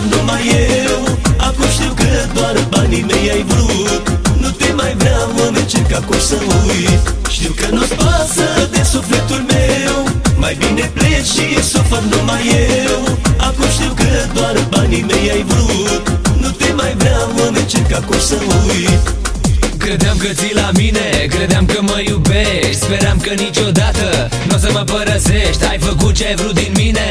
am numai eu. Acum știu că doar banii mei ai vrut. Nu te mai vreau, am ca cum să uit. Știu că nu-ți pasă de sufletul meu. Mai bine pleci și sufăr numai eu. Acum știu că doar banii mei ai vrut. Nu te mai vreau, am ca cum să uit. Credeam că ții la mine, credeam că mă iubești. Speram că niciodată nu o să mă părăsești. Ai făcut ce ai vrut din mine.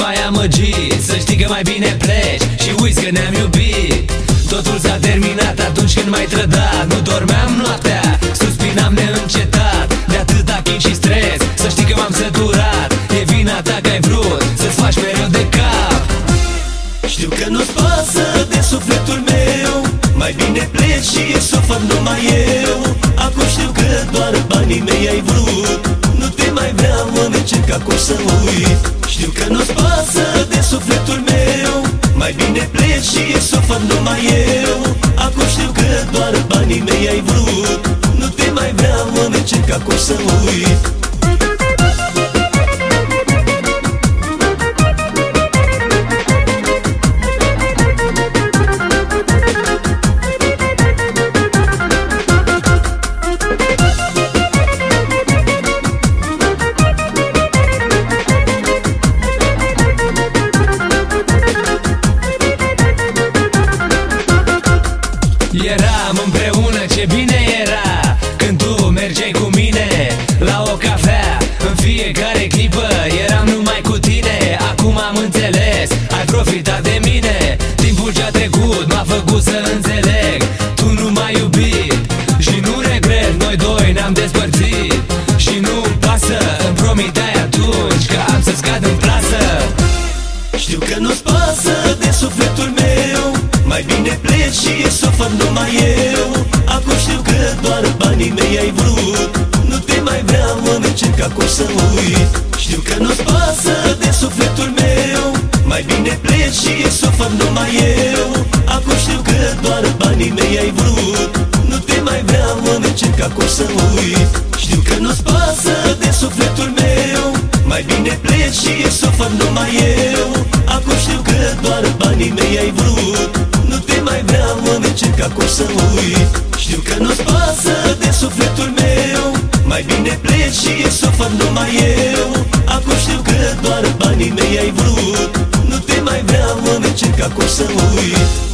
M-ai amăgit, să știi că mai bine pleci Și uiți că ne-am iubit. Totul s-a terminat atunci când m-ai trădat. Nu dormeam noaptea, suspinam neîncetat. De atâta chin și stres, să știi că m-am săturat. E vina ta că ai vrut să-ți faci mereu de cap. Știu că nu-ți pasă de sufletul meu. Mai bine pleci și să o fac numai eu. Acum știu că doar banii mei ai vrut. Nu te mai vreau, îmi încerc acum să uit Știu că nu-ți pasă de sufletul meu. Mai bine pleci și să o fac numai eu. Acum știu că doar banii mei ai vrut. Nu te mai vreau, îmi încerc acum să uit Eram împreună, ce bine era. Când tu mergeai cu mine La o cafea În fiecare clipă Eram numai cu tine. Acum am înțeles Ai profitat de mine. Timpul ce-a trecut M-a făcut să înțeleg. Tu nu m-ai iubit Și nu regret Noi doi ne-am despărțit. Și nu-mi pasă Îmi promiteai atunci Că am să scad în plasă. Știu că nu-ți pasă de sufletul meu Mai bine pleci și să o fac numai eu. Acum știu că doar banii mei ai vrut. Nu te mai vreau, îmi încerc acum să uit. Știu că nu-ți pasă de sufletul meu. Mai bine pleci și să o fac numai eu. Acum știu că doar banii mei ai vrut. Nu te mai vreau, îmi încerc acum să uit. Știu că nu-ți pasă de sufletul meu. Mai bine pleci și să o fac numai eu. Acum știu că doar banii mei ai vrut. Nu te mai vreau, îmi încerc acum să uit. Știu că nu-ți pasă de sufletul meu. Mai bine pleci și să o fac numai eu. Acum știu că doar banii mei ai vrut. Nu te mai vreau, îmi încerc acum să uit